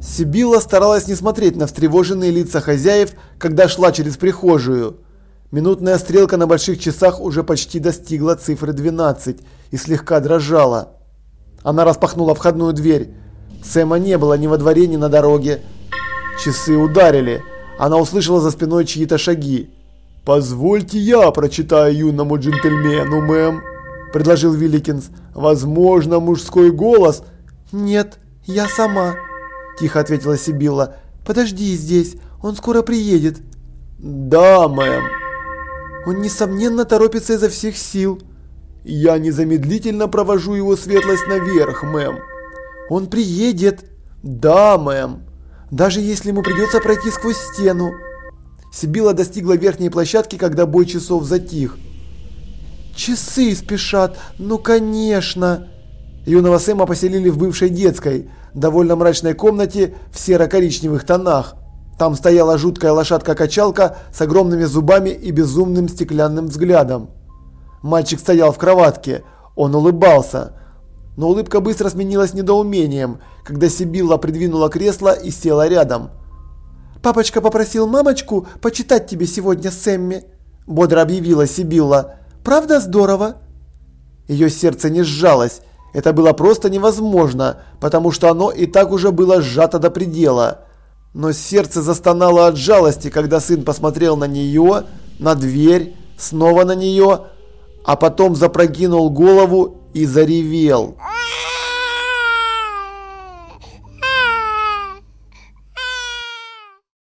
Сибилла старалась не смотреть на встревоженные лица хозяев, когда шла через прихожую. Минутная стрелка на больших часах уже почти достигла цифры 12 и слегка дрожала. Она распахнула входную дверь. Сэма не было ни во дворе, ни на дороге. Часы ударили. Она услышала за спиной чьи-то шаги. «Позвольте я прочитаю юному джентльмену, мэм», – предложил Вилликинс. «Возможно, мужской голос». «Нет, я сама», – тихо ответила Сибилла. «Подожди здесь, он скоро приедет». «Да, мэм». «Он, несомненно, торопится изо всех сил». «Я незамедлительно провожу его светлость наверх, мэм». «Он приедет». «Да, мэм». «Даже если ему придется пройти сквозь стену». Сибила достигла верхней площадки, когда бой часов затих. «Часы спешат, ну конечно!» Юного Сэма поселили в бывшей детской, довольно мрачной комнате в серо-коричневых тонах. Там стояла жуткая лошадка-качалка с огромными зубами и безумным стеклянным взглядом. Мальчик стоял в кроватке, он улыбался. Но улыбка быстро сменилась недоумением, когда Сибилла придвинула кресло и села рядом. «Папочка попросил мамочку почитать тебе сегодня, Сэмми», – бодро объявила Сибилла. «Правда здорово?» Ее сердце не сжалось. Это было просто невозможно, потому что оно и так уже было сжато до предела. Но сердце застонало от жалости, когда сын посмотрел на нее, на дверь, снова на нее, а потом запрокинул голову и заревел.